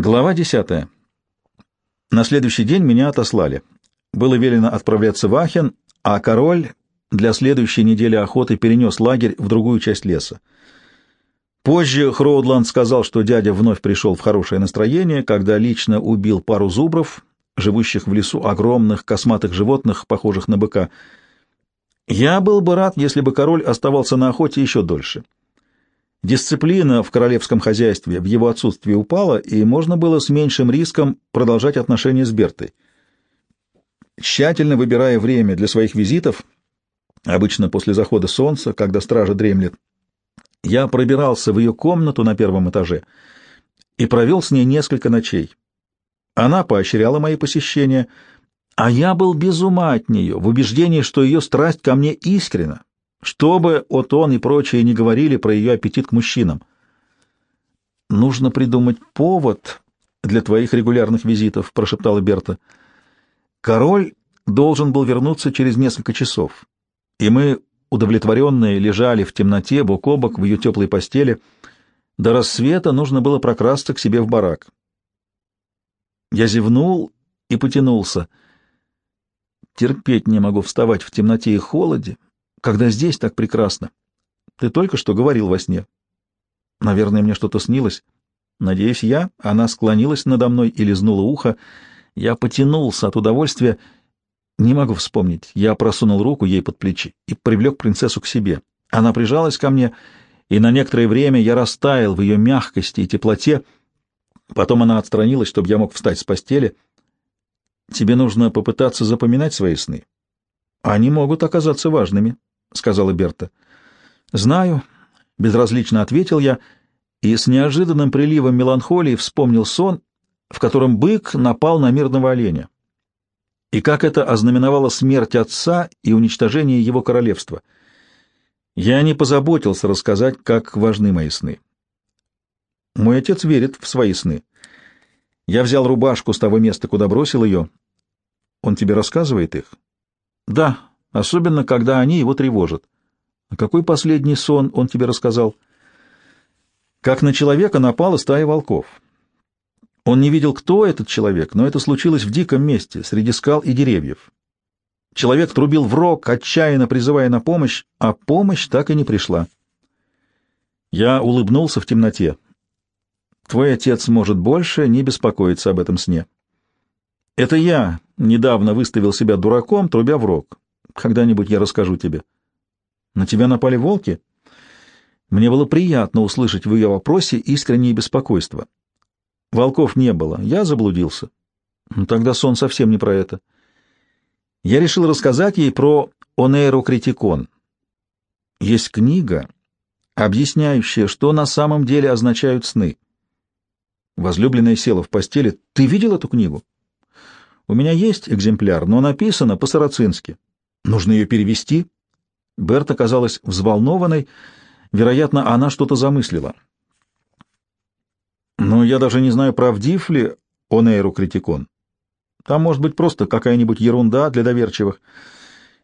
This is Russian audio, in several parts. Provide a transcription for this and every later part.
Глава 10. На следующий день меня отослали. Было велено отправляться в Ахен, а король для следующей недели охоты перенес лагерь в другую часть леса. Позже Хроудланд сказал, что дядя вновь пришел в хорошее настроение, когда лично убил пару зубров, живущих в лесу огромных косматых животных, похожих на быка. Я был бы рад, если бы король оставался на охоте еще дольше. Дисциплина в королевском хозяйстве в его отсутствии упала, и можно было с меньшим риском продолжать отношения с Бертой. Тщательно выбирая время для своих визитов, обычно после захода солнца, когда стража дремлет, я пробирался в ее комнату на первом этаже и провел с ней несколько ночей. Она поощряла мои посещения, а я был без ума от нее, в убеждении, что ее страсть ко мне искренна, что бы Отон и прочие не говорили про ее аппетит к мужчинам. «Нужно придумать повод для твоих регулярных визитов», — прошептала Берта. «Король должен был вернуться через несколько часов, и мы, удовлетворенные, лежали в темноте бок о бок в ее теплой постели. До рассвета нужно было прокрасться к себе в барак. Я зевнул и потянулся. Терпеть не могу вставать в темноте и холоде, когда здесь так прекрасно. Ты только что говорил во сне. Наверное, мне что-то снилось. Надеюсь, я. Она склонилась надо мной и лизнула ухо. Я потянулся от удовольствия. Не могу вспомнить. Я просунул руку ей под плечи и привлек принцессу к себе. Она прижалась ко мне, и на некоторое время я растаял в ее мягкости и теплоте. Потом она отстранилась, чтобы я мог встать с постели. Тебе нужно попытаться запоминать свои сны. Они могут оказаться важными. — сказала Берта. «Знаю», — безразлично ответил я, и с неожиданным приливом меланхолии вспомнил сон, в котором бык напал на мирного оленя. И как это ознаменовало смерть отца и уничтожение его королевства. Я не позаботился рассказать, как важны мои сны. Мой отец верит в свои сны. Я взял рубашку с того места, куда бросил ее. Он тебе рассказывает их? Да, особенно когда они его тревожат. А какой последний сон он тебе рассказал? Как на человека напала стая волков. Он не видел, кто этот человек, но это случилось в диком месте, среди скал и деревьев. Человек трубил в рог, отчаянно призывая на помощь, а помощь так и не пришла. Я улыбнулся в темноте. Твой отец может больше не беспокоиться об этом сне. Это я недавно выставил себя дураком, трубя в рог. Когда-нибудь я расскажу тебе. На тебя напали волки? Мне было приятно услышать в ее вопросе искреннее беспокойство. Волков не было, я заблудился. Но ну, тогда сон совсем не про это. Я решил рассказать ей про онейрокритикон. Есть книга, объясняющая, что на самом деле означают сны. Возлюбленная села в постели. Ты видел эту книгу? У меня есть экземпляр, но написано по-сарацински. Нужно ее перевести. Берта казалась взволнованной. Вероятно, она что-то замыслила. Но я даже не знаю, правдив ли Онейру Критикон. Там может быть просто какая-нибудь ерунда для доверчивых.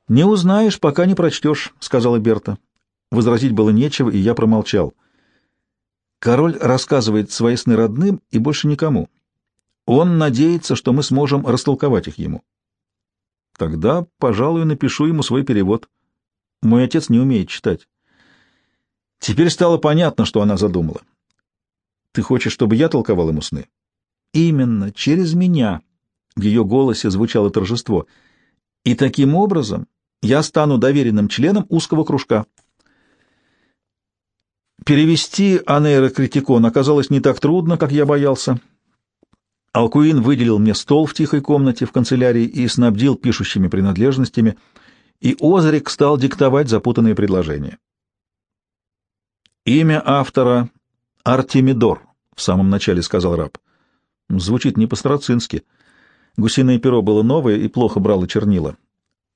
«Не узнаешь, пока не прочтешь», — сказала Берта. Возразить было нечего, и я промолчал. Король рассказывает свои сны родным и больше никому. Он надеется, что мы сможем растолковать их ему. Тогда, пожалуй, напишу ему свой перевод. Мой отец не умеет читать. Теперь стало понятно, что она задумала. Ты хочешь, чтобы я толковал ему сны? Именно, через меня. В ее голосе звучало торжество. И таким образом я стану доверенным членом узкого кружка. Перевести анейрокритикон оказалось не так трудно, как я боялся. Алкуин выделил мне стол в тихой комнате в канцелярии и снабдил пишущими принадлежностями, и Озрик стал диктовать запутанные предложения. «Имя автора — Артемидор», — в самом начале сказал раб. Звучит не по-староцински. Гусиное перо было новое и плохо брало чернила.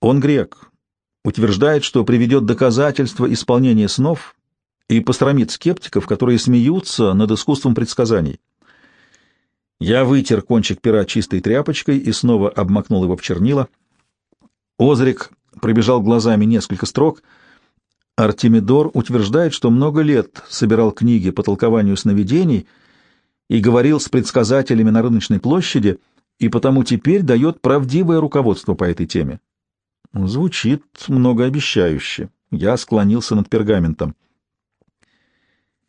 Он грек. Утверждает, что приведет доказательства исполнения снов и посрамит скептиков, которые смеются над искусством предсказаний. Я вытер кончик пера чистой тряпочкой и снова обмакнул его в чернила. Озрик пробежал глазами несколько строк. Артемидор утверждает, что много лет собирал книги по толкованию сновидений и говорил с предсказателями на рыночной площади, и потому теперь дает правдивое руководство по этой теме. Звучит многообещающе. Я склонился над пергаментом.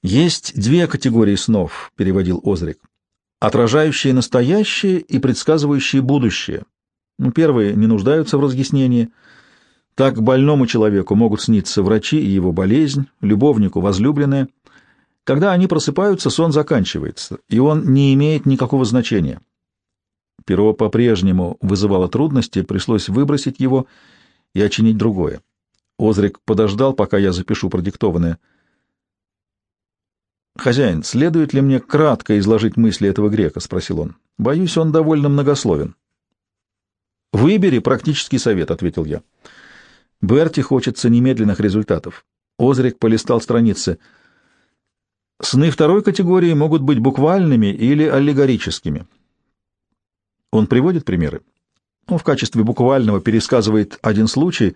«Есть две категории снов», — переводил Озрик. «Отражающие настоящее и предсказывающие будущее. Ну, первые не нуждаются в разъяснении. Так больному человеку могут сниться врачи и его болезнь, любовнику возлюбленная. Когда они просыпаются, сон заканчивается, и он не имеет никакого значения. Перо по-прежнему вызывало трудности, пришлось выбросить его и очинить другое. Озрик подождал, пока я запишу продиктованное. «Хозяин, следует ли мне кратко изложить мысли этого грека?» — спросил он. «Боюсь, он довольно многословен». «Выбери практический совет», — ответил я. Берти хочется немедленных результатов. Озрик полистал страницы. Сны второй категории могут быть буквальными или аллегорическими. Он приводит примеры. Он в качестве буквального пересказывает один случай.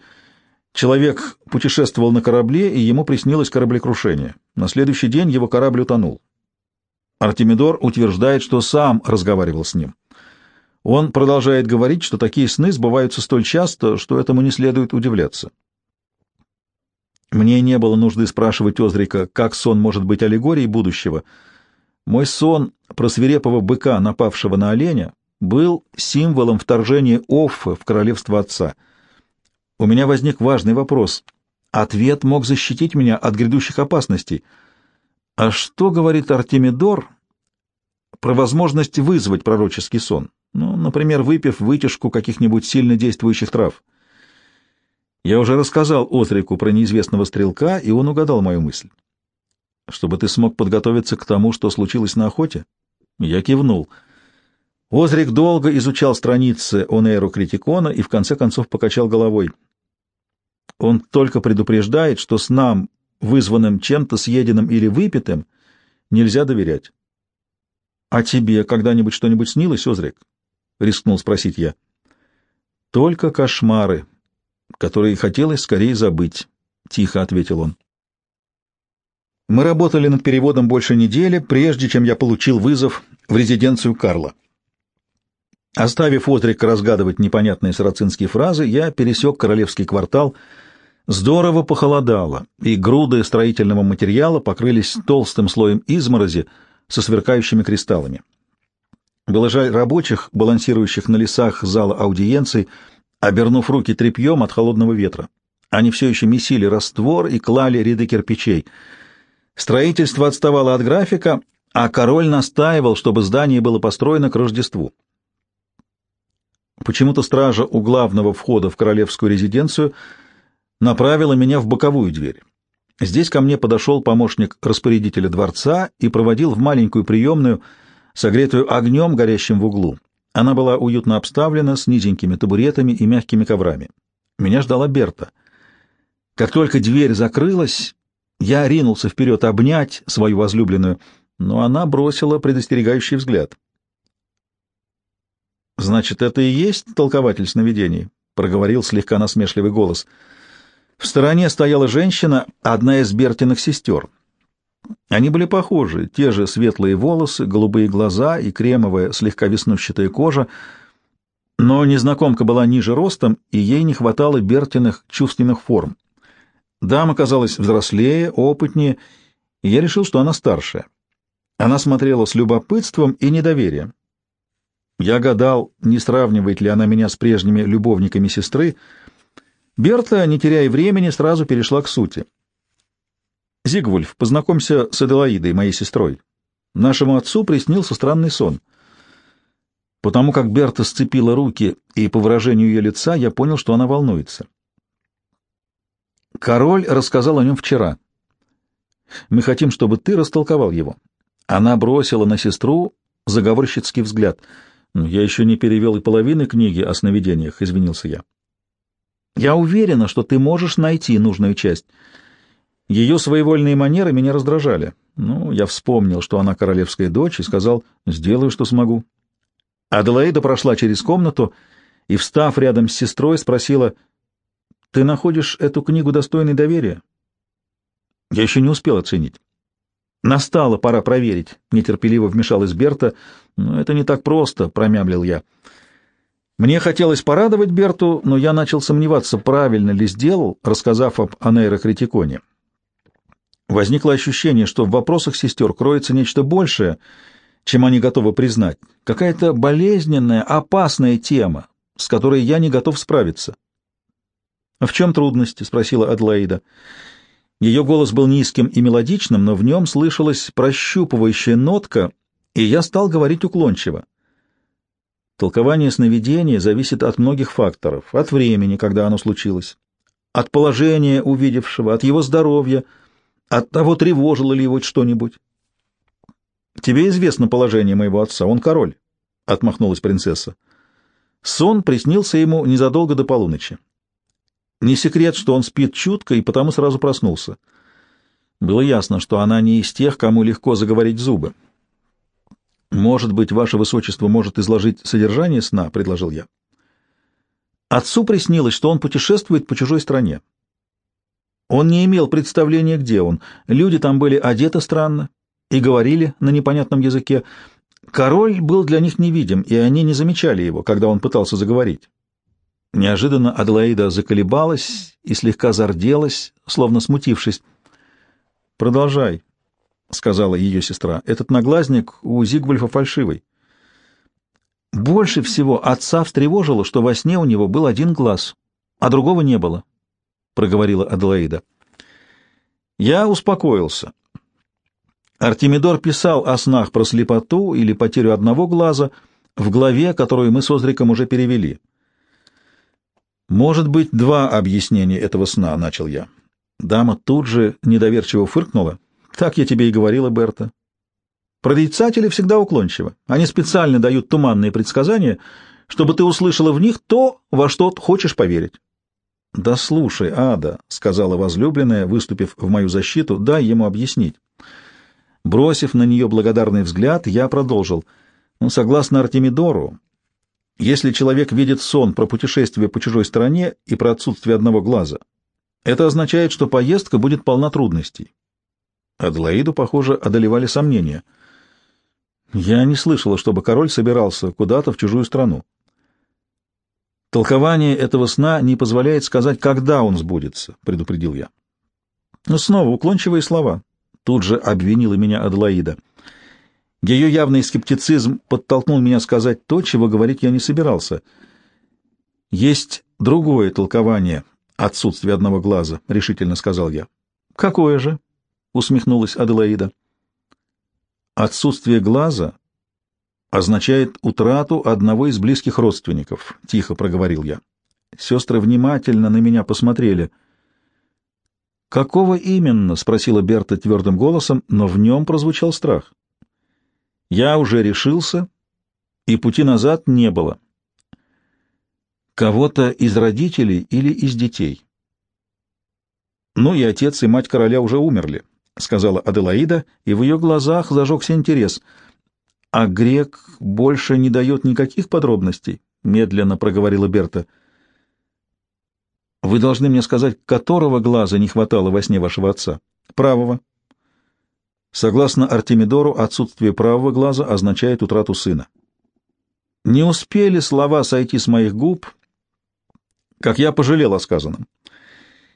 Человек путешествовал на корабле, и ему приснилось кораблекрушение. На следующий день его корабль утонул. Артемидор утверждает, что сам разговаривал с ним. Он продолжает говорить, что такие сны сбываются столь часто, что этому не следует удивляться. Мне не было нужды спрашивать Озрика, как сон может быть аллегорией будущего. Мой сон про свирепого быка, напавшего на оленя, был символом вторжения Оффа в королевство отца. У меня возник важный вопрос. Ответ мог защитить меня от грядущих опасностей. А что говорит Артемидор про возможность вызвать пророческий сон? Ну, например, выпив вытяжку каких-нибудь сильно действующих трав. Я уже рассказал Отрику про неизвестного стрелка, и он угадал мою мысль. Чтобы ты смог подготовиться к тому, что случилось на охоте? Я кивнул. Озрик долго изучал страницы Онейру Критикона и в конце концов покачал головой. Он только предупреждает, что с нам, вызванным чем-то съеденным или выпитым, нельзя доверять. — А тебе когда-нибудь что-нибудь снилось, Озрик? — рискнул спросить я. — Только кошмары, которые хотелось скорее забыть, — тихо ответил он. Мы работали над переводом больше недели, прежде чем я получил вызов в резиденцию Карла. Оставив Отрика разгадывать непонятные сарацинские фразы, я пересек королевский квартал. Здорово похолодало, и груды строительного материала покрылись толстым слоем изморози со сверкающими кристаллами. Было жаль рабочих, балансирующих на лесах зала аудиенций, обернув руки тряпьем от холодного ветра. Они все еще месили раствор и клали ряды кирпичей. Строительство отставало от графика, а король настаивал, чтобы здание было построено к Рождеству. Почему-то стража у главного входа в королевскую резиденцию направила меня в боковую дверь. Здесь ко мне подошел помощник распорядителя дворца и проводил в маленькую приемную, согретую огнем, горящим в углу. Она была уютно обставлена с низенькими табуретами и мягкими коврами. Меня ждала Берта. Как только дверь закрылась, я ринулся вперед обнять свою возлюбленную, но она бросила предостерегающий взгляд. «Значит, это и есть толкователь сновидений?» — проговорил слегка насмешливый голос. В стороне стояла женщина, одна из Бертиных сестер — они были похожи, те же светлые волосы, голубые глаза и кремовая, слегка веснущатая кожа, но незнакомка была ниже ростом, и ей не хватало Бертиных чувственных форм. Дама казалась взрослее, опытнее, и я решил, что она старшая. Она смотрела с любопытством и недоверием. Я гадал, не сравнивает ли она меня с прежними любовниками сестры. Берта, не теряя времени, сразу перешла к сути. Зигвульф, познакомься с Аделаидой, моей сестрой. Нашему отцу приснился странный сон. Потому как Берта сцепила руки, и по выражению ее лица я понял, что она волнуется. Король рассказал о нем вчера. Мы хотим, чтобы ты растолковал его. Она бросила на сестру заговорщицкий взгляд. «Ну, я еще не перевел и половины книги о сновидениях, извинился я. Я уверена, что ты можешь найти нужную часть. Ее своевольные манеры меня раздражали. Ну, я вспомнил, что она королевская дочь, и сказал, сделаю, что смогу. Аделаида прошла через комнату и, встав рядом с сестрой, спросила, «Ты находишь эту книгу достойной доверия?» Я еще не успел оценить. Настала пора проверить, нетерпеливо вмешалась Берта. Но это не так просто, промямлил я. Мне хотелось порадовать Берту, но я начал сомневаться, правильно ли сделал, рассказав об анейрокритиконе. Возникло ощущение, что в вопросах сестер кроется нечто большее, чем они готовы признать. Какая-то болезненная, опасная тема, с которой я не готов справиться. «А «В чем трудности?» — спросила Адлаида. Ее голос был низким и мелодичным, но в нем слышалась прощупывающая нотка, и я стал говорить уклончиво. Толкование сновидения зависит от многих факторов, от времени, когда оно случилось, от положения увидевшего, от его здоровья, от того, тревожило ли его что-нибудь. «Тебе известно положение моего отца, он король», — отмахнулась принцесса. Сон приснился ему незадолго до полуночи. Не секрет, что он спит чутко и потому сразу проснулся. Было ясно, что она не из тех, кому легко заговорить зубы. «Может быть, ваше высочество может изложить содержание сна?» — предложил я. Отцу приснилось, что он путешествует по чужой стране. Он не имел представления, где он. Люди там были одеты странно и говорили на непонятном языке. Король был для них невидим, и они не замечали его, когда он пытался заговорить. Неожиданно Аделаида заколебалась и слегка зарделась, словно смутившись. «Продолжай», — сказала ее сестра. «Этот наглазник у Зигвульфа фальшивый». Больше всего отца встревожило, что во сне у него был один глаз, а другого не было, — проговорила Аделаида. Я успокоился. Артемидор писал о снах про слепоту или потерю одного глаза в главе, которую мы с Озриком уже перевели. «Может быть, два объяснения этого сна», — начал я. Дама тут же недоверчиво фыркнула. «Так я тебе и говорила, Берта. Прорицатели всегда уклончивы. Они специально дают туманные предсказания, чтобы ты услышала в них то, во что хочешь поверить». «Да слушай, Ада», — сказала возлюбленная, выступив в мою защиту, — «дай ему объяснить». Бросив на нее благодарный взгляд, я продолжил. «Ну, согласно Артемидору, если человек видит сон про путешествие по чужой стране и про отсутствие одного глаза, это означает, что поездка будет полна трудностей. Адлоиду, похоже, одолевали сомнения. Я не слышала, чтобы король собирался куда-то в чужую страну. Толкование этого сна не позволяет сказать, когда он сбудется, предупредил я. Но снова уклончивые слова. Тут же обвинила меня Адлоида. Ее явный скептицизм подтолкнул меня сказать то, чего говорить я не собирался. «Есть другое толкование отсутствия одного глаза», — решительно сказал я. «Какое же?» — усмехнулась Аделаида. «Отсутствие глаза означает утрату одного из близких родственников», — тихо проговорил я. Сестры внимательно на меня посмотрели. «Какого именно?» — спросила Берта твердым голосом, но в нем прозвучал страх. Я уже решился, и пути назад не было. Кого-то из родителей или из детей. Ну и отец и мать короля уже умерли, сказала Аделаида, и в ее глазах зажегся интерес. А грек больше не дает никаких подробностей, медленно проговорила Берта. Вы должны мне сказать, которого глаза не хватало во сне вашего отца? Правого, Согласно Артемидору, отсутствие правого глаза означает утрату сына. Не успели слова сойти с моих губ, как я пожалел о сказанном.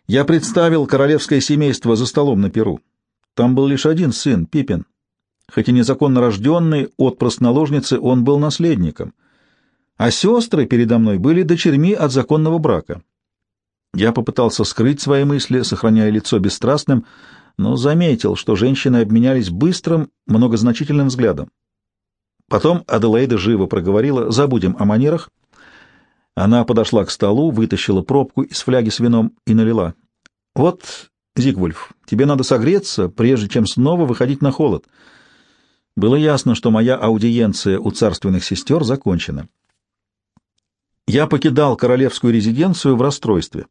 Я представил королевское семейство за столом на Перу. Там был лишь один сын, Пипин. Хоть и незаконно рожденный, отпрыск наложницы, он был наследником. А сестры передо мной были дочерьми от законного брака. Я попытался скрыть свои мысли, сохраняя лицо бесстрастным, но заметил, что женщины обменялись быстрым, многозначительным взглядом. Потом Аделаида живо проговорила «забудем о манерах». Она подошла к столу, вытащила пробку из фляги с вином и налила. «Вот, Зигвульф, тебе надо согреться, прежде чем снова выходить на холод». Было ясно, что моя аудиенция у царственных сестер закончена. Я покидал королевскую резиденцию в расстройстве.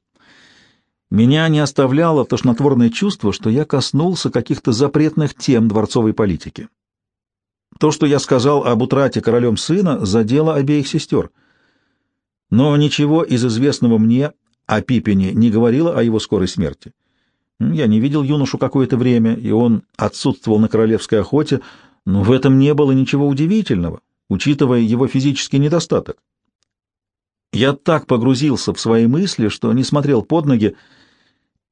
Меня не оставляло тошнотворное чувство, что я коснулся каких-то запретных тем дворцовой политики. То, что я сказал об утрате королем сына, задело обеих сестер. Но ничего из известного мне о Пипине не говорило о его скорой смерти. Я не видел юношу какое-то время, и он отсутствовал на королевской охоте, но в этом не было ничего удивительного, учитывая его физический недостаток. Я так погрузился в свои мысли, что не смотрел под ноги,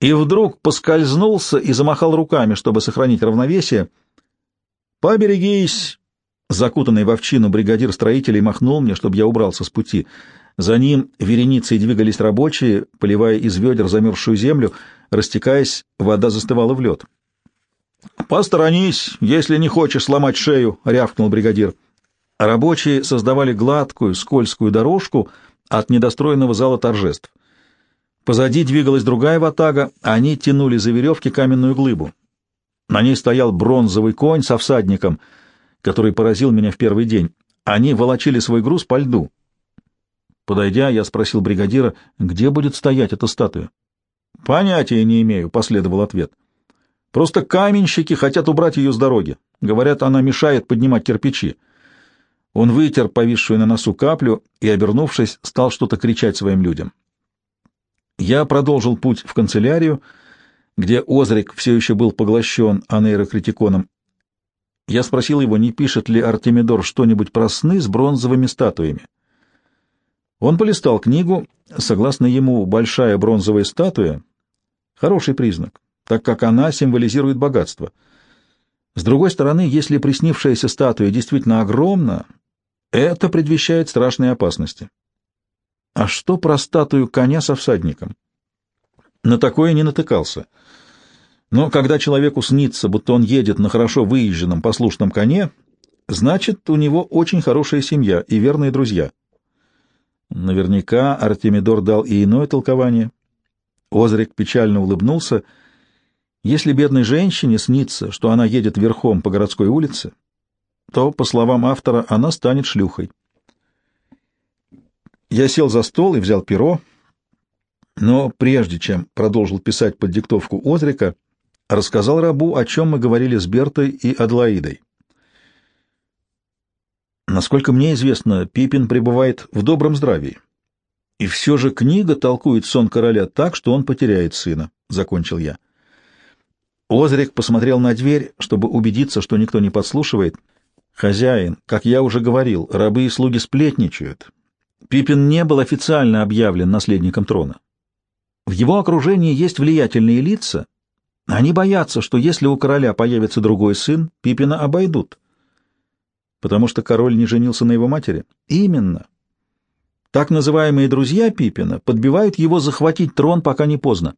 и вдруг поскользнулся и замахал руками, чтобы сохранить равновесие. «Поберегись!» Закутанный в овчину бригадир строителей махнул мне, чтобы я убрался с пути. За ним вереницей двигались рабочие, поливая из ведер замерзшую землю. Растекаясь, вода застывала в лед. «Посторонись, если не хочешь сломать шею!» — рявкнул бригадир. Рабочие создавали гладкую, скользкую дорожку от недостроенного зала торжеств. Позади двигалась другая ватага, они тянули за веревки каменную глыбу. На ней стоял бронзовый конь со всадником, который поразил меня в первый день. Они волочили свой груз по льду. Подойдя, я спросил бригадира, где будет стоять эта статуя. «Понятия не имею», — последовал ответ. «Просто каменщики хотят убрать ее с дороги. Говорят, она мешает поднимать кирпичи». Он вытер повисшую на носу каплю и, обернувшись, стал что-то кричать своим людям. Я продолжил путь в канцелярию, где Озрик все еще был поглощен анейрокритиконом. Я спросил его, не пишет ли Артемидор что-нибудь про сны с бронзовыми статуями. Он полистал книгу. Согласно ему, большая бронзовая статуя — хороший признак, так как она символизирует богатство. С другой стороны, если приснившаяся статуя действительно огромна, это предвещает страшные опасности. А что про статую коня со всадником? На такое не натыкался. Но когда человеку снится, будто он едет на хорошо выезженном послушном коне, значит, у него очень хорошая семья и верные друзья. Наверняка Артемидор дал и иное толкование. Озрик печально улыбнулся. Если бедной женщине снится, что она едет верхом по городской улице, то, по словам автора, она станет шлюхой. Я сел за стол и взял перо, но прежде чем продолжил писать под диктовку Озрика, рассказал рабу, о чем мы говорили с Бертой и Адлаидой. Насколько мне известно, Пипин пребывает в добром здравии. И все же книга толкует сон короля так, что он потеряет сына, — закончил я. Озрик посмотрел на дверь, чтобы убедиться, что никто не подслушивает. Хозяин, как я уже говорил, рабы и слуги сплетничают. Пипин не был официально объявлен наследником трона. В его окружении есть влиятельные лица. Они боятся, что если у короля появится другой сын, Пипина обойдут потому что король не женился на его матери? Именно. Так называемые друзья Пипина подбивают его захватить трон, пока не поздно.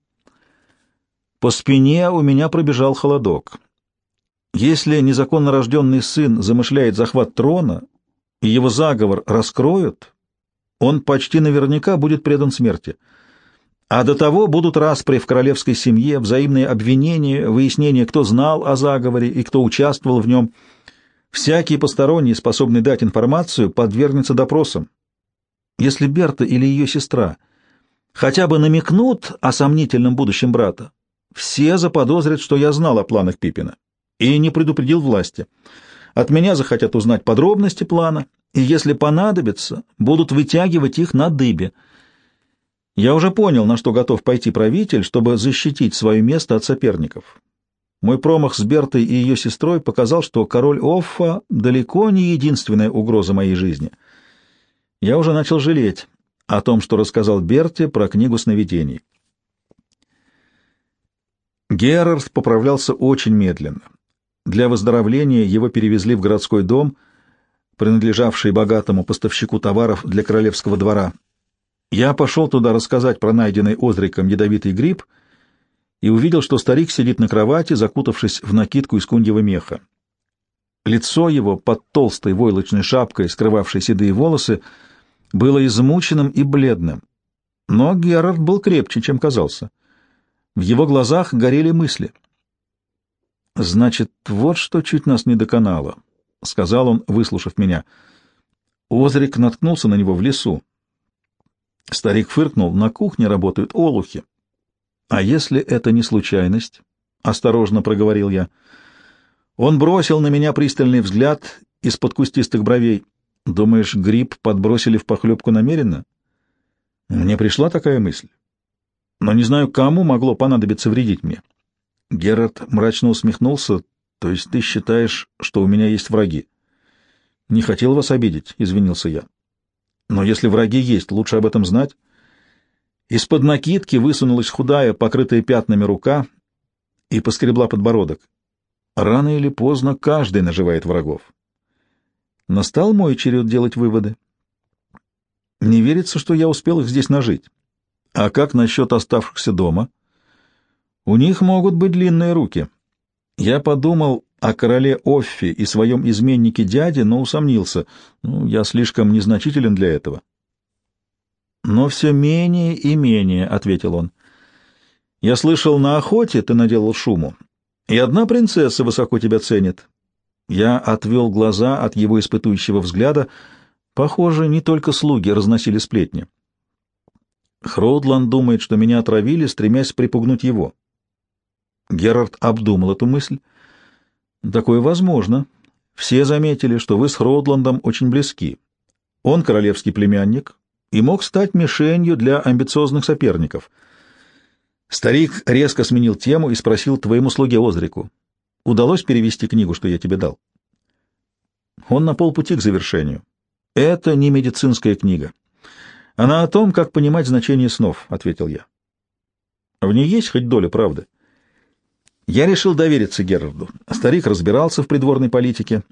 По спине у меня пробежал холодок. Если незаконно рожденный сын замышляет захват трона, и его заговор раскроют, он почти наверняка будет предан смерти. А до того будут распри в королевской семье, взаимные обвинения, выяснение, кто знал о заговоре и кто участвовал в нем — Всякий посторонний, способный дать информацию, подвергнется допросам. Если Берта или ее сестра хотя бы намекнут о сомнительном будущем брата, все заподозрят, что я знал о планах Пипина и не предупредил власти. От меня захотят узнать подробности плана, и, если понадобится, будут вытягивать их на дыбе. Я уже понял, на что готов пойти правитель, чтобы защитить свое место от соперников. Мой промах с Бертой и ее сестрой показал, что король Оффа далеко не единственная угроза моей жизни. Я уже начал жалеть о том, что рассказал Берте про книгу сновидений. Герард поправлялся очень медленно. Для выздоровления его перевезли в городской дом, принадлежавший богатому поставщику товаров для королевского двора. Я пошел туда рассказать про найденный Озриком ядовитый гриб — и увидел, что старик сидит на кровати, закутавшись в накидку из куньего меха. Лицо его под толстой войлочной шапкой, скрывавшей седые волосы, было измученным и бледным. Но Герард был крепче, чем казался. В его глазах горели мысли. «Значит, вот что чуть нас не доконало», — сказал он, выслушав меня. Озрик наткнулся на него в лесу. Старик фыркнул. «На кухне работают олухи. «А если это не случайность?» — осторожно проговорил я. Он бросил на меня пристальный взгляд из-под кустистых бровей. «Думаешь, гриб подбросили в похлебку намеренно?» Мне пришла такая мысль. Но не знаю, кому могло понадобиться вредить мне. Герард мрачно усмехнулся. То есть ты считаешь, что у меня есть враги? Не хотел вас обидеть, извинился я. Но если враги есть, лучше об этом знать. Из-под накидки высунулась худая, покрытая пятнами рука и поскребла подбородок. Рано или поздно каждый наживает врагов. Настал мой черед делать выводы. Не верится, что я успел их здесь нажить. А как насчет оставшихся дома? У них могут быть длинные руки. Я подумал о короле Оффи и своем изменнике дяде, но усомнился. Ну, я слишком незначителен для этого. Но все менее и менее, — ответил он. Я слышал, на охоте ты наделал шуму, и одна принцесса высоко тебя ценит. Я отвел глаза от его испытующего взгляда. Похоже, не только слуги разносили сплетни. Хроудланд думает, что меня отравили, стремясь припугнуть его. Герард обдумал эту мысль. Такое возможно. Все заметили, что вы с Хроудландом очень близки. Он королевский племянник и мог стать мишенью для амбициозных соперников. Старик резко сменил тему и спросил твоему слуге Озрику. Удалось перевести книгу, что я тебе дал? Он на полпути к завершению. Это не медицинская книга. Она о том, как понимать значение снов, — ответил я. В ней есть хоть доля правды? Я решил довериться Герарду. Старик разбирался в придворной политике.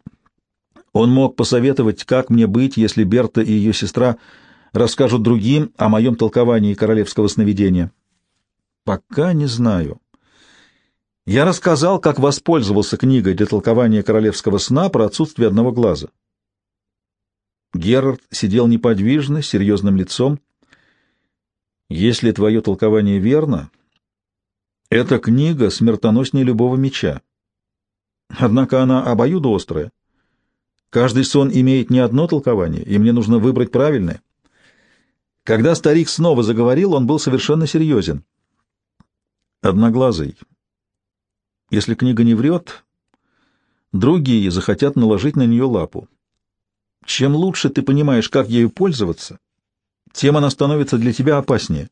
Он мог посоветовать, как мне быть, если Берта и ее сестра расскажут другим о моем толковании королевского сновидения. Пока не знаю. Я рассказал, как воспользовался книгой для толкования королевского сна про отсутствие одного глаза. Герард сидел неподвижно, серьезным лицом. «Если твое толкование верно, эта книга смертоноснее любого меча. Однако она обоюдоострая. Каждый сон имеет не одно толкование, и мне нужно выбрать правильное. Когда старик снова заговорил, он был совершенно серьезен. Одноглазый. Если книга не врет, другие захотят наложить на нее лапу. Чем лучше ты понимаешь, как ею пользоваться, тем она становится для тебя опаснее.